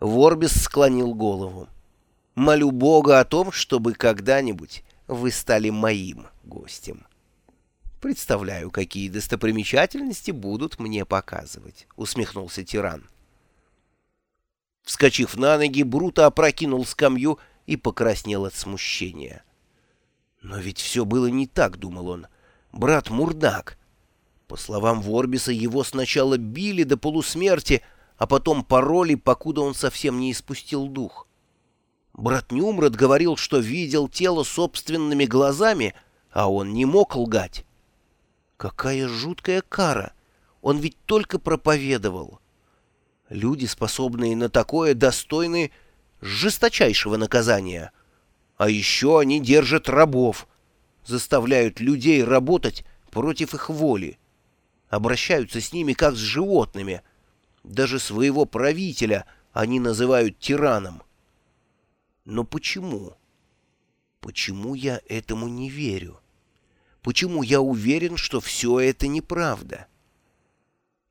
Ворбис склонил голову. «Молю Бога о том, чтобы когда-нибудь вы стали моим гостем. Представляю, какие достопримечательности будут мне показывать», — усмехнулся тиран. Вскочив на ноги, Бруто опрокинул скамью и покраснел от смущения. «Но ведь все было не так», — думал он. «Брат Мурдак». По словам Ворбиса, его сначала били до полусмерти, — а потом пароли, покуда он совсем не испустил дух. Брат Нюмрад говорил, что видел тело собственными глазами, а он не мог лгать. Какая жуткая кара! Он ведь только проповедовал. Люди, способные на такое, достойны жесточайшего наказания. А еще они держат рабов, заставляют людей работать против их воли, обращаются с ними как с животными — даже своего правителя они называют тираном. Но почему? Почему я этому не верю? Почему я уверен, что все это неправда?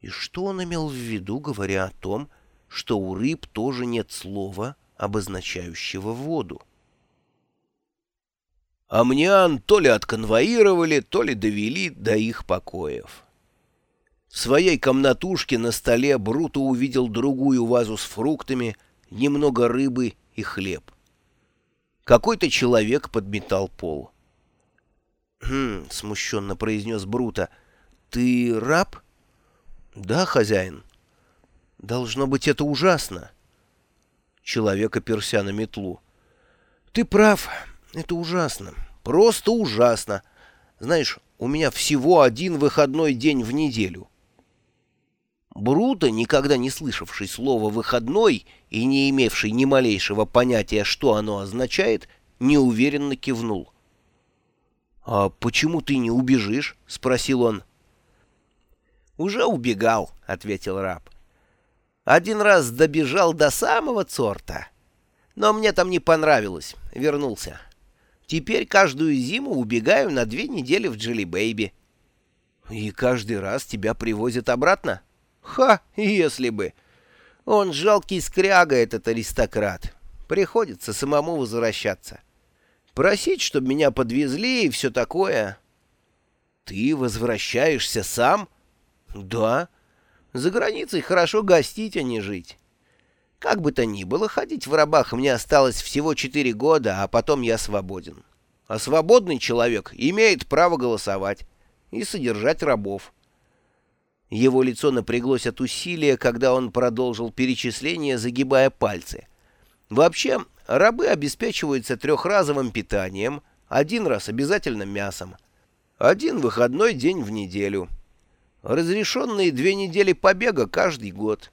И что он имел в виду, говоря о том, что у рыб тоже нет слова, обозначающего воду? Амниан то ли отконвоировали, то ли довели до их покоев. В своей комнатушке на столе Бруто увидел другую вазу с фруктами, немного рыбы и хлеб. Какой-то человек подметал пол. «Хм», — смущенно произнес Бруто, — «ты раб?» «Да, хозяин». «Должно быть, это ужасно». Человек оперся на метлу. «Ты прав, это ужасно, просто ужасно. Знаешь, у меня всего один выходной день в неделю». Бруто, никогда не слышавший слова «выходной» и не имевший ни малейшего понятия, что оно означает, неуверенно кивнул. «А почему ты не убежишь?» — спросил он. «Уже убегал», — ответил раб. «Один раз добежал до самого цорта, но мне там не понравилось, вернулся. Теперь каждую зиму убегаю на две недели в Джилли Бэйби». «И каждый раз тебя привозят обратно?» Ха, если бы. Он жалкий скряга, этот аристократ. Приходится самому возвращаться. Просить, чтобы меня подвезли и все такое. Ты возвращаешься сам? Да. За границей хорошо гостить, а не жить. Как бы то ни было, ходить в рабах мне осталось всего четыре года, а потом я свободен. А свободный человек имеет право голосовать и содержать рабов. Его лицо напряглось от усилия, когда он продолжил перечисление, загибая пальцы. Вообще, рабы обеспечиваются трехразовым питанием, один раз обязательно мясом, один выходной день в неделю, разрешенные две недели побега каждый год.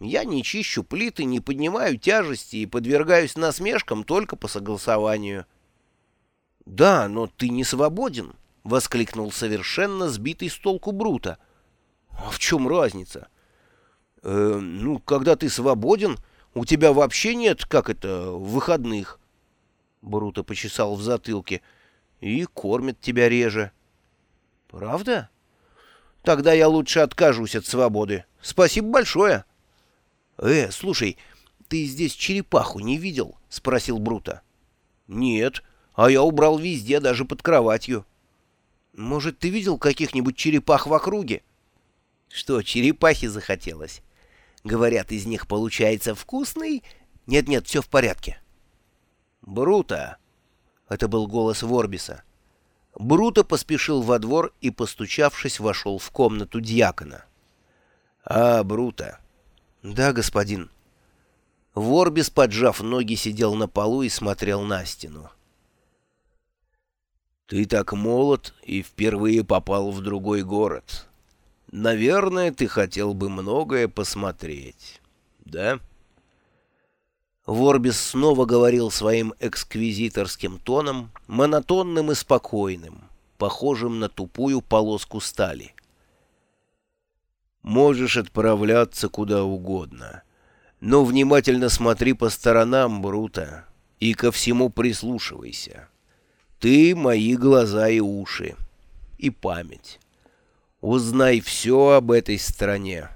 Я не чищу плиты, не поднимаю тяжести и подвергаюсь насмешкам только по согласованию. «Да, но ты не свободен», — воскликнул совершенно сбитый с толку Брута. А в чем разница? Э, ну, когда ты свободен, у тебя вообще нет, как это, выходных. Бруто почесал в затылке. И кормят тебя реже. Правда? Тогда я лучше откажусь от свободы. Спасибо большое. Э, слушай, ты здесь черепаху не видел? Спросил Бруто. Нет, а я убрал везде, даже под кроватью. Может, ты видел каких-нибудь черепах в округе? — что, черепахи захотелось? Говорят, из них получается вкусный? Нет-нет, все в порядке. Бруто! Это был голос Ворбиса. Бруто поспешил во двор и, постучавшись, вошел в комнату дьякона. «А, Бруто!» «Да, господин». Ворбис, поджав ноги, сидел на полу и смотрел на стену. «Ты так молод и впервые попал в другой город. Наверное, ты хотел бы многое посмотреть, да? Ворбис снова говорил своим эксквизиторским тоном, монотонным и спокойным, похожим на тупую полоску стали. Можешь отправляться куда угодно, но внимательно смотри по сторонам, Брута, и ко всему прислушивайся. Ты — мои глаза и уши, и память. Узнай все об этой стране.